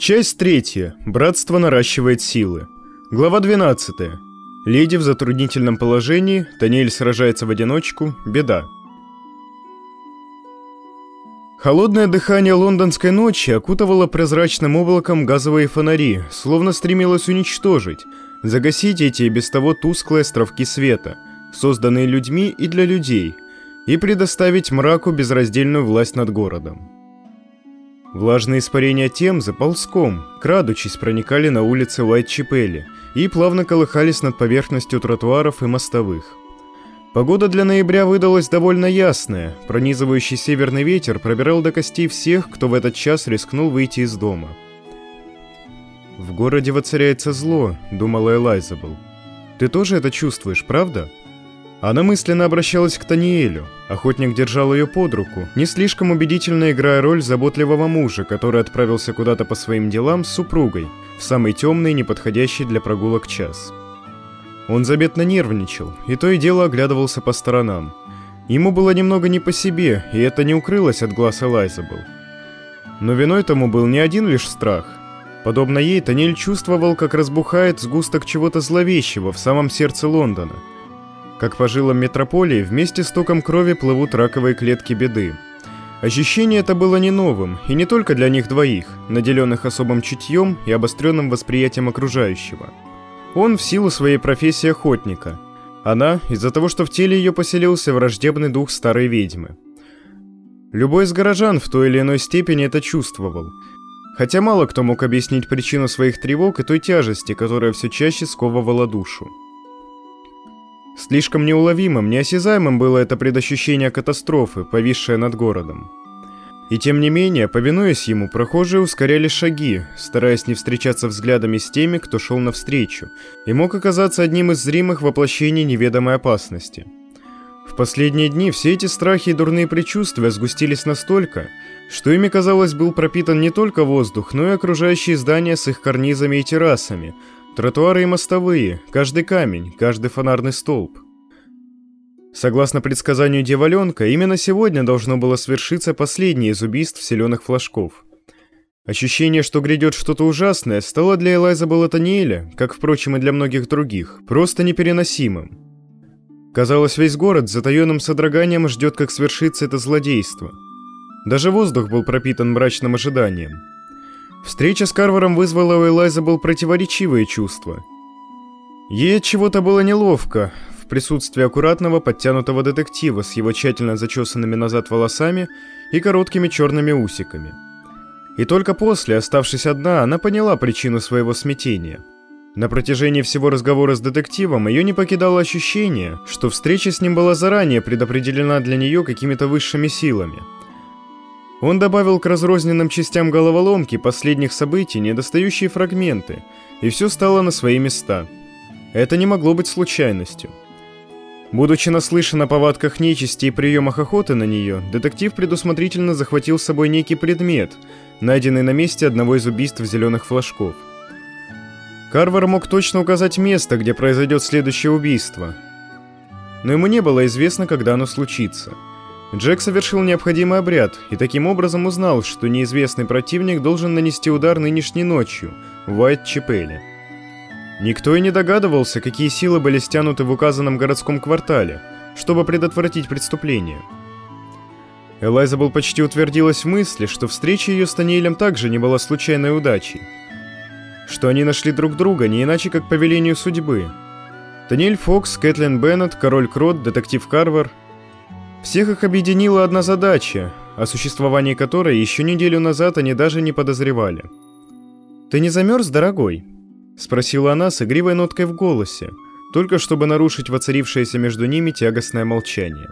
Часть третья. Братство наращивает силы. Глава 12. Леди в затруднительном положении, Таниэль сражается в одиночку, беда. Холодное дыхание лондонской ночи окутывало прозрачным облаком газовые фонари, словно стремилось уничтожить, загасить эти без того тусклые островки света, созданные людьми и для людей, и предоставить мраку безраздельную власть над городом. Влажные испарения Темзы ползком, крадучись, проникали на улицы Уайт-Чипелли и плавно колыхались над поверхностью тротуаров и мостовых. Погода для ноября выдалась довольно ясная, пронизывающий северный ветер пробирал до костей всех, кто в этот час рискнул выйти из дома. «В городе воцаряется зло», — думала Элайзабел. «Ты тоже это чувствуешь, правда?» Она мысленно обращалась к Таниэлю. Охотник держал ее под руку, не слишком убедительно играя роль заботливого мужа, который отправился куда-то по своим делам с супругой, в самый темный неподходящий для прогулок час. Он заметно нервничал, и то и дело оглядывался по сторонам. Ему было немного не по себе, и это не укрылось от глаз Элайзабел. Но виной тому был не один лишь страх. Подобно ей, Танель чувствовал, как разбухает сгусток чего-то зловещего в самом сердце Лондона – как по жилам метрополии вместе с током крови плывут раковые клетки беды. Ощущение это было не новым, и не только для них двоих, наделенных особым чутьем и обостренным восприятием окружающего. Он в силу своей профессии охотника. Она из-за того, что в теле ее поселился враждебный дух старой ведьмы. Любой из горожан в той или иной степени это чувствовал, хотя мало кто мог объяснить причину своих тревог и той тяжести, которая все чаще сковывала душу. Слишком неуловимым, неосязаемым было это предощущение катастрофы, повисшее над городом. И тем не менее, повинуясь ему, прохожие ускоряли шаги, стараясь не встречаться взглядами с теми, кто шел навстречу, и мог оказаться одним из зримых воплощений неведомой опасности. В последние дни все эти страхи и дурные предчувствия сгустились настолько, что ими, казалось, был пропитан не только воздух, но и окружающие здания с их карнизами и террасами – Тротуары и мостовые, каждый камень, каждый фонарный столб. Согласно предсказанию Дьяволенка, именно сегодня должно было свершиться последнее из убийств селеных флажков. Ощущение, что грядет что-то ужасное, стало для Элайза Балатаниэля, как, впрочем, и для многих других, просто непереносимым. Казалось, весь город с затаенным содроганием ждет, как свершится это злодейство. Даже воздух был пропитан мрачным ожиданием. Встреча с Карваром вызвала у Элайзабел противоречивые чувства. Ей от чего-то было неловко в присутствии аккуратного подтянутого детектива с его тщательно зачесанными назад волосами и короткими черными усиками. И только после, оставшись одна, она поняла причину своего смятения. На протяжении всего разговора с детективом ее не покидало ощущение, что встреча с ним была заранее предопределена для нее какими-то высшими силами – он добавил к разрозненным частям головоломки последних событий недостающие фрагменты, и все стало на свои места. Это не могло быть случайностью. Будучи наслышан о повадках нечисти и приемах охоты на нее, детектив предусмотрительно захватил с собой некий предмет, найденный на месте одного из убийств зеленых флажков. Карвар мог точно указать место, где произойдет следующее убийство, но ему не было известно, когда оно случится – Джек совершил необходимый обряд и таким образом узнал, что неизвестный противник должен нанести удар нынешней ночью в Уайт-Чепеле. Никто и не догадывался, какие силы были стянуты в указанном городском квартале, чтобы предотвратить преступление. Элайзабел почти утвердилась в мысли, что встреча ее с Таниэлем также не была случайной удачей. Что они нашли друг друга не иначе, как по велению судьбы. Таниэль Фокс, Кэтлин Беннет, Король Крот, детектив Карвер всех их объединила одна задача, о существовании которой еще неделю назад они даже не подозревали. «Ты не замерз, дорогой?» — спросила она с игривой ноткой в голосе, только чтобы нарушить воцарившееся между ними тягостное молчание.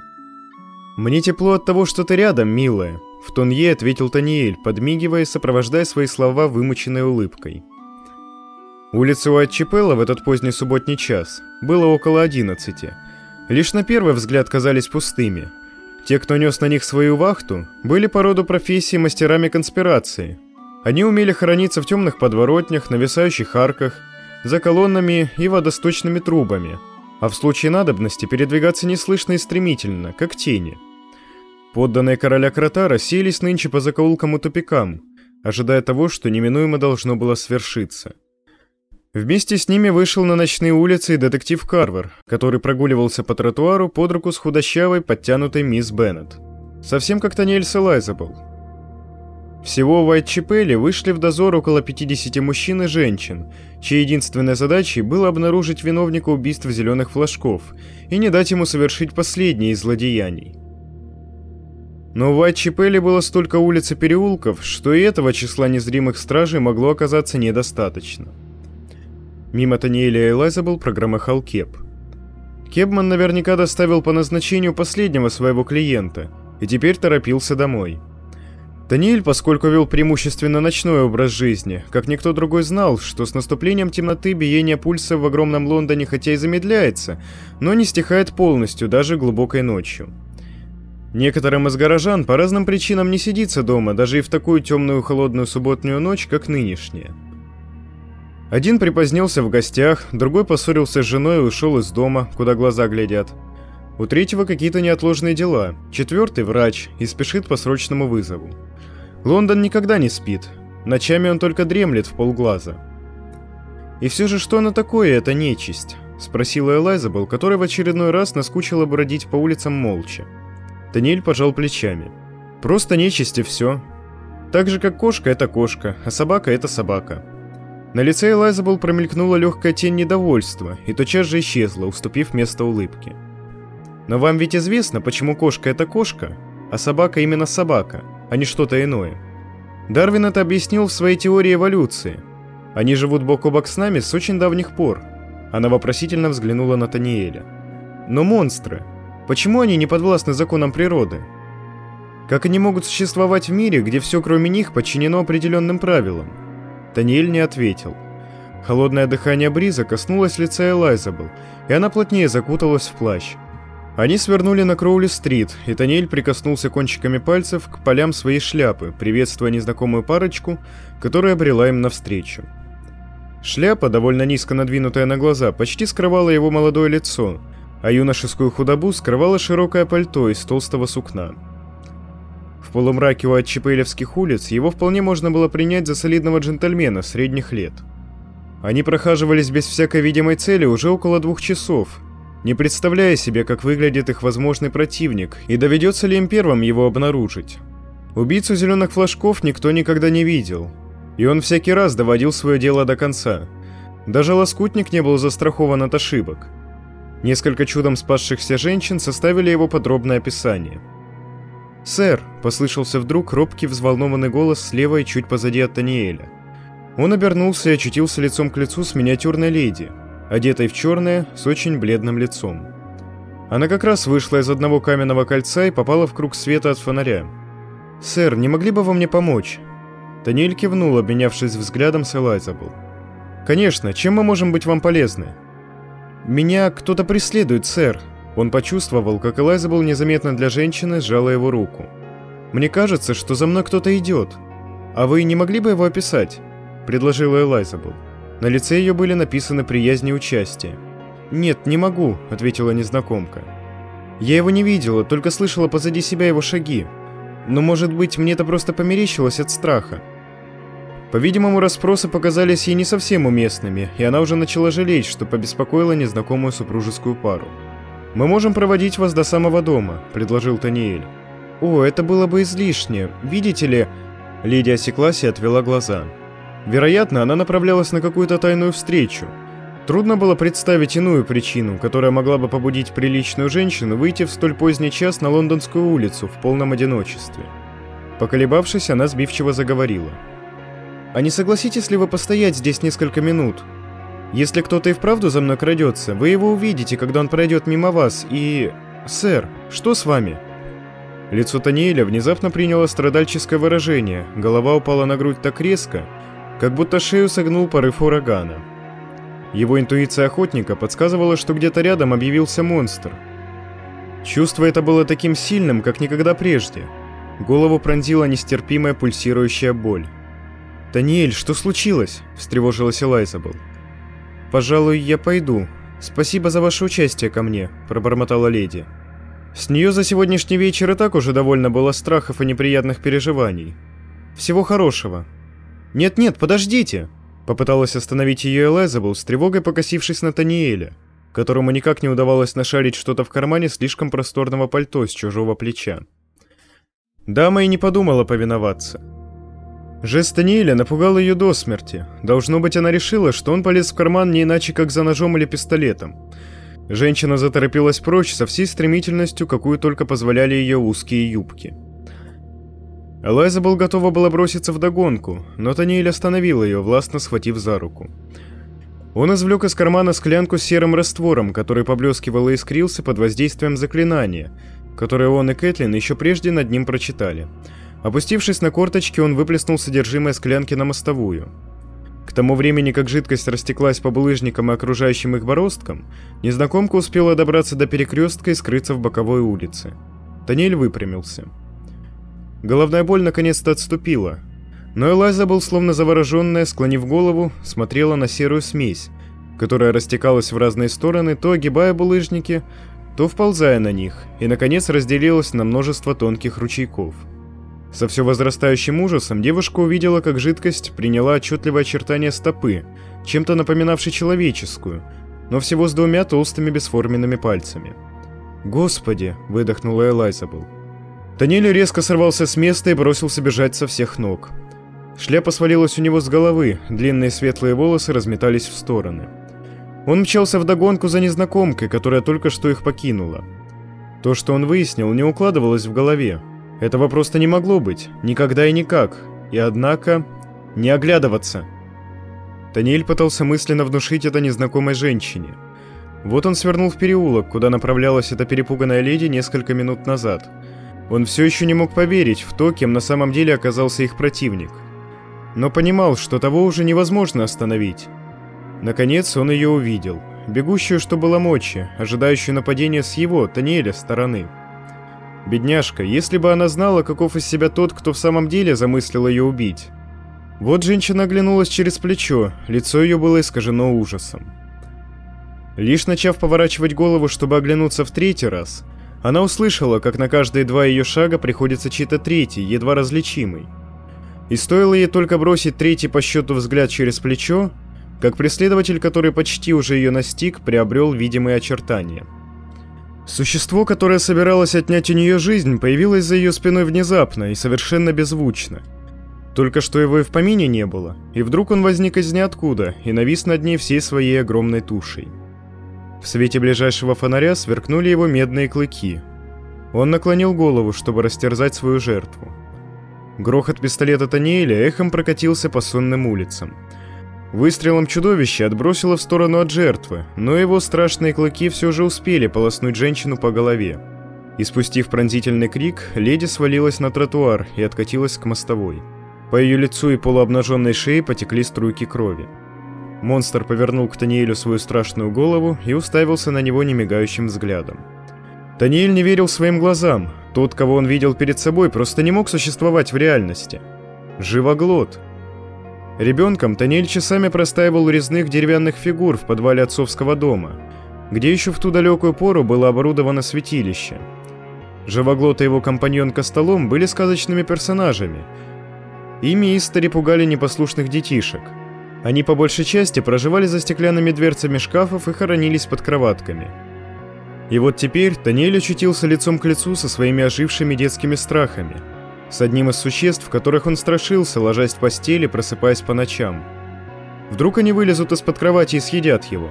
«Мне тепло от того, что ты рядом, милая», — в тон ей ответил Таниэль, подмигивая сопровождая свои слова вымученной улыбкой. Улица Уайт-Чепелла в этот поздний субботний час было около одиннадцати. Лишь на первый взгляд казались пустыми, те, кто нес на них свою вахту, были по роду профессии мастерами конспирации. Они умели храниться в темных подворотнях, нависающих арках, за колоннами и водосточными трубами, а в случае надобности передвигаться неслышно и стремительно, как тени. Подданные короля Крота расселись нынче по закоулкам и тупикам, ожидая того, что неминуемо должно было свершиться. Вместе с ними вышел на ночные улицы детектив Карвер, который прогуливался по тротуару под руку с худощавой, подтянутой мисс Беннет. Совсем как Таниэль Селайзабл. Всего в Уайт-Чепеле вышли в дозор около 50 мужчин и женщин, чьей единственной задачей было обнаружить виновника убийства зеленых флажков и не дать ему совершить последнее из злодеяний. Но в Уайт-Чепеле было столько улиц и переулков, что и этого числа незримых стражей могло оказаться недостаточно. Мимо Таниэля и Элайзабел прогромыхал Кеп. Кебман наверняка доставил по назначению последнего своего клиента и теперь торопился домой. Таниэль, поскольку вел преимущественно ночной образ жизни, как никто другой знал, что с наступлением темноты биение пульса в огромном Лондоне хотя и замедляется, но не стихает полностью, даже глубокой ночью. Некоторым из горожан по разным причинам не сидится дома, даже и в такую темную холодную субботнюю ночь, как нынешняя. Один припозднился в гостях, другой поссорился с женой и ушел из дома, куда глаза глядят. У третьего какие-то неотложные дела, четвертый врач и спешит по срочному вызову. Лондон никогда не спит, ночами он только дремлет в полглаза. «И все же что она такое, эта нечисть?» — спросила Элайзабел, которая в очередной раз наскучила бродить по улицам молча. Даниэль пожал плечами. «Просто нечисть и все. Так же, как кошка — это кошка, а собака — это собака. На лице Элайзабел промелькнула легкая тень недовольства и тотчас же исчезла, уступив место улыбке. «Но вам ведь известно, почему кошка — это кошка, а собака именно собака, а не что-то иное. Дарвин это объяснил в своей теории эволюции. Они живут бок о бок с нами с очень давних пор». Она вопросительно взглянула на Таниэля. «Но монстры, почему они не подвластны законам природы?» Как они могут существовать в мире, где все кроме них подчинено определенным правилам? Таниэль не ответил. Холодное дыхание Бриза коснулось лица Элайзабел, и она плотнее закуталась в плащ. Они свернули на Кроули-стрит, и Таниэль прикоснулся кончиками пальцев к полям своей шляпы, приветствуя незнакомую парочку, которая обрела им навстречу. Шляпа, довольно низко надвинутая на глаза, почти скрывала его молодое лицо, а юношескую худобу скрывало широкое пальто из толстого сукна. В полумраке у отчепелевских улиц его вполне можно было принять за солидного джентльмена средних лет. Они прохаживались без всякой видимой цели уже около двух часов, не представляя себе, как выглядит их возможный противник и доведется ли им первым его обнаружить. Убийцу зеленых флажков никто никогда не видел, и он всякий раз доводил свое дело до конца. Даже лоскутник не был застрахован от ошибок. Несколько чудом спасшихся женщин составили его подробное описание – «Сэр!» — послышался вдруг робкий взволнованный голос слева и чуть позади от Таниэля. Он обернулся и очутился лицом к лицу с миниатюрной леди, одетой в черное, с очень бледным лицом. Она как раз вышла из одного каменного кольца и попала в круг света от фонаря. «Сэр, не могли бы вы мне помочь?» Таниэль кивнул, обменявшись взглядом с Элайзабл. «Конечно, чем мы можем быть вам полезны?» «Меня кто-то преследует, сэр», он почувствовал, как Элайзабел незаметно для женщины сжала его руку. «Мне кажется, что за мной кто-то идет. А вы не могли бы его описать?» – предложила Элайзабел. На лице ее были написаны приязнь и участие. «Нет, не могу», – ответила незнакомка. «Я его не видела, только слышала позади себя его шаги. Но, может быть, мне это просто померещилось от страха». По-видимому, расспросы показались ей не совсем уместными, и она уже начала жалеть, что побеспокоила незнакомую супружескую пару. «Мы можем проводить вас до самого дома», — предложил Таниэль. «О, это было бы излишне. Видите ли...» Леди осеклась и отвела глаза. Вероятно, она направлялась на какую-то тайную встречу. Трудно было представить иную причину, которая могла бы побудить приличную женщину выйти в столь поздний час на Лондонскую улицу в полном одиночестве. Поколебавшись, она сбивчиво заговорила. «А не согласитесь ли вы постоять здесь несколько минут? Если кто-то и вправду за мной крадется, вы его увидите, когда он пройдет мимо вас, и... Сэр, что с вами?» Лицо Таниэля внезапно приняло страдальческое выражение, голова упала на грудь так резко, как будто шею согнул порыв урагана. Его интуиция охотника подсказывала, что где-то рядом объявился монстр. Чувство это было таким сильным, как никогда прежде. Голову пронзила нестерпимая пульсирующая боль. «Таниэль, что случилось?» – встревожилась Элайзабелл. «Пожалуй, я пойду. Спасибо за ваше участие ко мне», – пробормотала леди. С нее за сегодняшний вечер и так уже довольно было страхов и неприятных переживаний. «Всего хорошего», «Нет-нет, подождите!» Попыталась остановить ее Элайзабел, с тревогой покосившись на Таниэля, которому никак не удавалось нашарить что-то в кармане слишком просторного пальто с чужого плеча. Дама и не подумала повиноваться. Жест Таниэля напугал ее до смерти. Должно быть, она решила, что он полез в карман не иначе, как за ножом или пистолетом. Женщина заторопилась прочь со всей стремительностью, какую только позволяли ее узкие юбки. Элайза был готова была броситься в догонку, но Таниэль остановил ее, властно схватив за руку. Он извлек из кармана склянку с серым раствором, который поблескивал и искрился под воздействием заклинания, которое он и Кэтлин еще прежде над ним прочитали. Опустившись на корточки, он выплеснул содержимое склянки на мостовую. К тому времени, как жидкость растеклась по булыжникам и окружающим их бороздкам, незнакомка успела добраться до перекрестка и скрыться в боковой улице. Танель выпрямился. Головная боль наконец-то отступила, но Элайза был словно завороженная, склонив голову, смотрела на серую смесь, которая растекалась в разные стороны, то огибая булыжники, то вползая на них, и, наконец, разделилась на множество тонких ручейков. Со все возрастающим ужасом девушка увидела, как жидкость приняла отчетливое очертание стопы, чем-то напоминавшей человеческую, но всего с двумя толстыми бесформенными пальцами. «Господи!» — выдохнула Элайзабл. Танель резко сорвался с места и бросился бежать со всех ног. Шляпа свалилась у него с головы, длинные светлые волосы разметались в стороны. Он мчался вдогонку за незнакомкой, которая только что их покинула. То, что он выяснил, не укладывалось в голове. Этого просто не могло быть, никогда и никак. И однако... Не оглядываться. Таниэль пытался мысленно внушить это незнакомой женщине. Вот он свернул в переулок, куда направлялась эта перепуганная леди несколько минут назад – он все еще не мог поверить в то, кем на самом деле оказался их противник. Но понимал, что того уже невозможно остановить. Наконец он ее увидел, бегущую, что было мочи, ожидающую нападения с его, Таниэля, стороны. Бедняжка, если бы она знала, каков из себя тот, кто в самом деле замыслил ее убить. Вот женщина оглянулась через плечо, лицо ее было искажено ужасом. Лишь начав поворачивать голову, чтобы оглянуться в третий раз, она услышала, как на каждые два ее шага приходится чей-то третий, едва различимый. И стоило ей только бросить третий по счету взгляд через плечо, как преследователь, который почти уже ее настиг, приобрел видимые очертания. Существо, которое собиралось отнять у нее жизнь, появилось за ее спиной внезапно и совершенно беззвучно. Только что его и в помине не было, и вдруг он возник из ниоткуда и навис над ней всей своей огромной тушей. В свете ближайшего фонаря сверкнули его медные клыки. Он наклонил голову, чтобы растерзать свою жертву. Грохот пистолета Таниэля эхом прокатился по сонным улицам. Выстрелом чудовище отбросило в сторону от жертвы, но его страшные клыки все же успели полоснуть женщину по голове. И спустив пронзительный крик, леди свалилась на тротуар и откатилась к мостовой. По ее лицу и полуобнаженной шее потекли струйки крови. Монстр повернул к Таниэлю свою страшную голову и уставился на него немигающим взглядом. Таниэль не верил своим глазам. Тот, кого он видел перед собой, просто не мог существовать в реальности. Живоглот. Ребенком Таниэль часами простаивал резных деревянных фигур в подвале отцовского дома, где еще в ту далекую пору было оборудовано святилище. Живоглот и его компаньонка столом были сказочными персонажами. Ими истори пугали непослушных детишек – они по большей части проживали за стеклянными дверцами шкафов и хоронились под кроватками. И вот теперь Таниэль очутился лицом к лицу со своими ожившими детскими страхами, с одним из существ, которых он страшился, ложась в постели, просыпаясь по ночам. Вдруг они вылезут из-под кровати и съедят его.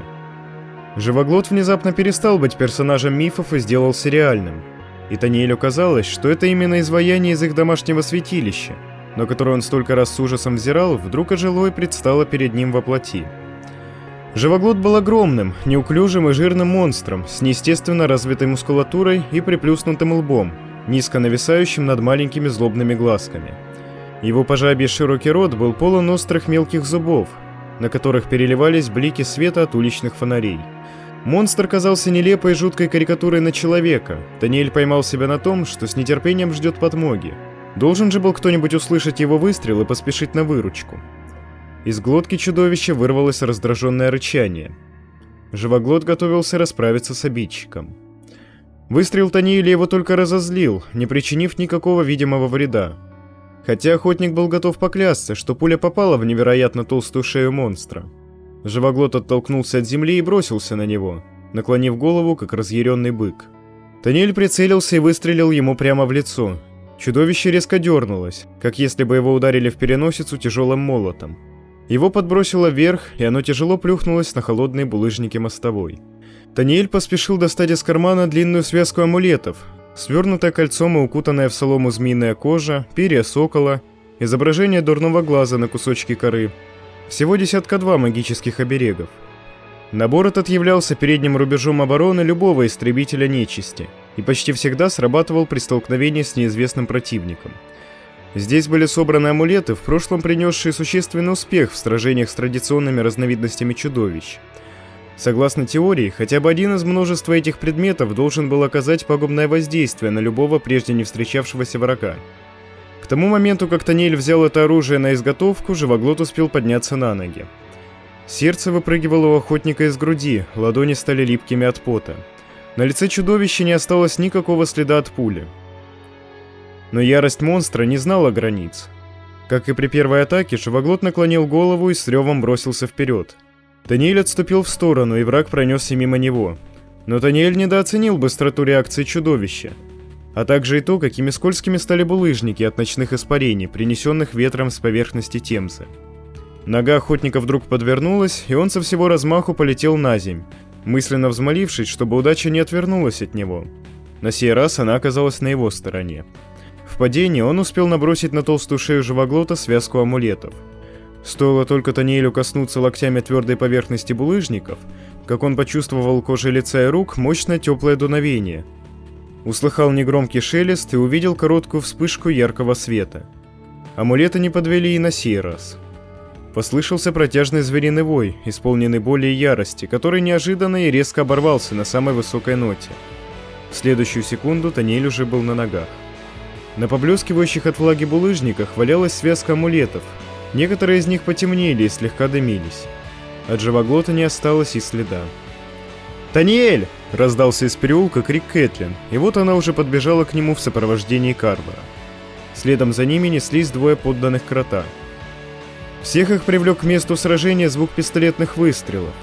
Живоглот внезапно перестал быть персонажем мифов и сделался реальным. И Таниэлю казалось, что это именно изваяние из их домашнего святилища – но которую он столько раз с ужасом взирал, вдруг ожило и предстало перед ним во плоти. Живоглот был огромным, неуклюжим и жирным монстром, с неестественно развитой мускулатурой и приплюснутым лбом, низко нависающим над маленькими злобными глазками. Его пожабий широкий рот был полон острых мелких зубов, на которых переливались блики света от уличных фонарей. Монстр казался нелепой и жуткой карикатурой на человека. Таниэль поймал себя на том, что с нетерпением ждет подмоги. Должен же был кто-нибудь услышать его выстрел и поспешить на выручку. Из глотки чудовища вырвалось раздраженное рычание. Живоглот готовился расправиться с обидчиком. Выстрел Таниэля его только разозлил, не причинив никакого видимого вреда. хотя охотник был готов поклясться, что пуля попала в невероятно толстую шею монстра. Живоглот оттолкнулся от земли и бросился на него, наклонив голову, как разъяренный бык. Таниэль прицелился и выстрелил ему прямо в лицо. Чудовище резко дернулось, как если бы его ударили в переносицу тяжелым молотом. Его подбросило вверх, и оно тяжело плюхнулось на холодные булыжники мостовой. Таниэль поспешил достать из кармана длинную связку амулетов, свернутое кольцом и укутанная в солому змеиная кожа, перья сокола, изображение дурного глаза на кусочке коры. Всего десятка два магических оберегов. Набор этот являлся передним рубежом обороны любого истребителя нечисти и почти всегда срабатывал при столкновении с неизвестным противником – Здесь были собраны амулеты, в прошлом принесшие существенный успех в сражениях с традиционными разновидностями чудовищ. Согласно теории, хотя бы один из множества этих предметов должен был оказать пагубное воздействие на любого прежде не встречавшегося врага. К тому моменту, как Танель взял это оружие на изготовку, живоглот успел подняться на ноги. Сердце выпрыгивало у охотника из груди, ладони стали липкими от пота. На лице чудовища не осталось никакого следа от пули. Но ярость монстра не знала границ. Как и при первой атаке, живоглот наклонил голову и с ревом бросился вперед. Таниэль отступил в сторону, и враг пронесся мимо него. Но Таниэль недооценил быстроту реакции чудовища, а также и то, какими скользкими стали булыжники от ночных испарений, принесенных ветром с поверхности Темзы. Нога охотника вдруг подвернулась, и он со всего размаху полетел на земь, мысленно взмолившись, чтобы удача не отвернулась от него. На сей раз она оказалась на его стороне. В падении он успел набросить на толстую шею живоглота связку амулетов. Стоило только Таниэлю коснуться локтями твердой поверхности булыжников, как он почувствовал кожей лица и рук мощное теплое дуновение. Услыхал негромкий шелест и увидел короткую вспышку яркого света. Амулеты не подвели и на сей раз. Послышался протяжный звериный вой, исполненный боли и ярости, который неожиданно и резко оборвался на самой высокой ноте. В следующую секунду Таниэль уже был на ногах. На поблескивающих от влаги булыжниках валялась связка амулетов. Некоторые из них потемнели и слегка дымились. От живоглота не осталось и следа. «Таниэль!» — раздался из переулка крик Кэтлин, и вот она уже подбежала к нему в сопровождении Карбора. Следом за ними неслись двое подданных крота. Всех их привлек к месту сражения звук пистолетных выстрелов.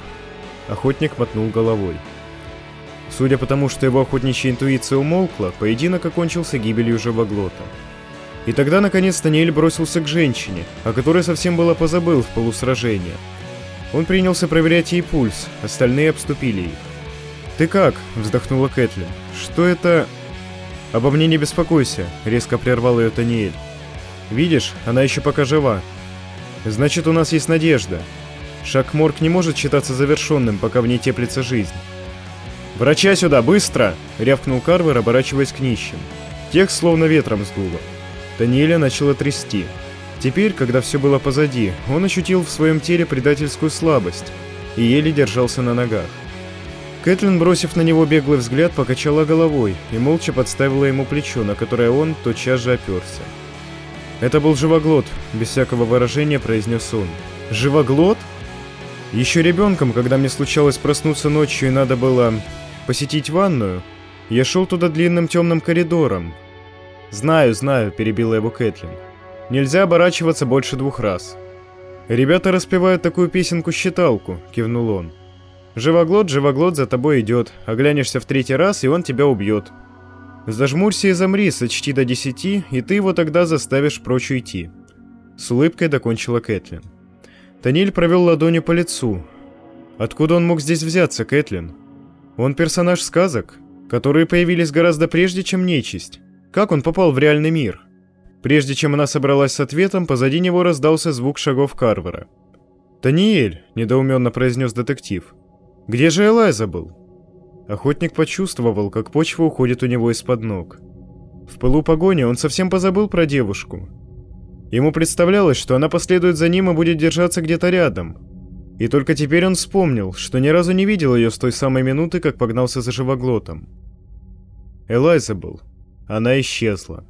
Охотник мотнул головой. Судя по тому, что его охотничья интуиция умолкла, поединок окончился гибелью живоглота. И тогда, наконец, Таниэль бросился к женщине, о которой совсем было позабыл в полусражении. Он принялся проверять ей пульс, остальные обступили их. «Ты как?» – вздохнула Кэтлин. «Что это...» «Обо мне не беспокойся», – резко прервал ее Таниэль. «Видишь, она еще пока жива. Значит, у нас есть надежда. Шаг Морг не может считаться завершенным, пока в ней теплится жизнь. «Врача сюда, быстро!» — рявкнул Карвер, оборачиваясь к нищим. Тех словно ветром сдуло. Даниэля начало трясти. Теперь, когда все было позади, он ощутил в своем теле предательскую слабость и еле держался на ногах. Кэтлин, бросив на него беглый взгляд, покачала головой и молча подставила ему плечо, на которое он тотчас же оперся. «Это был живоглот», — без всякого выражения произнес он. «Живоглот?» Еще ребенком, когда мне случалось проснуться ночью и надо было посетить ванную, я шел туда длинным темным коридором. «Знаю, знаю», — перебила его Кэтлин. «Нельзя оборачиваться больше двух раз». «Ребята распевают такую песенку-считалку», — кивнул он. «Живоглот, живоглот за тобой идет, оглянешься в третий раз, и он тебя убьет. Зажмурься и замри, сочти до десяти, и ты его тогда заставишь прочь уйти». С улыбкой докончила Кэтлин. Таниль провел ладонью по лицу. Откуда он мог здесь взяться, Кэтлин? Он персонаж сказок, которые появились гораздо прежде, чем нечисть. Как он попал в реальный мир? Прежде чем она собралась с ответом, позади него раздался звук шагов Карвера. «Таниэль!» – недоуменно произнес детектив. «Где же Элайза был?» Охотник почувствовал, как почва уходит у него из-под ног. В пылу погони он совсем позабыл про девушку. Ему представлялось, что она последует за ним и будет держаться где-то рядом, и только теперь он вспомнил, что ни разу не видел ее с той самой минуты, как погнался за живоглотом. Элайза был. Она исчезла.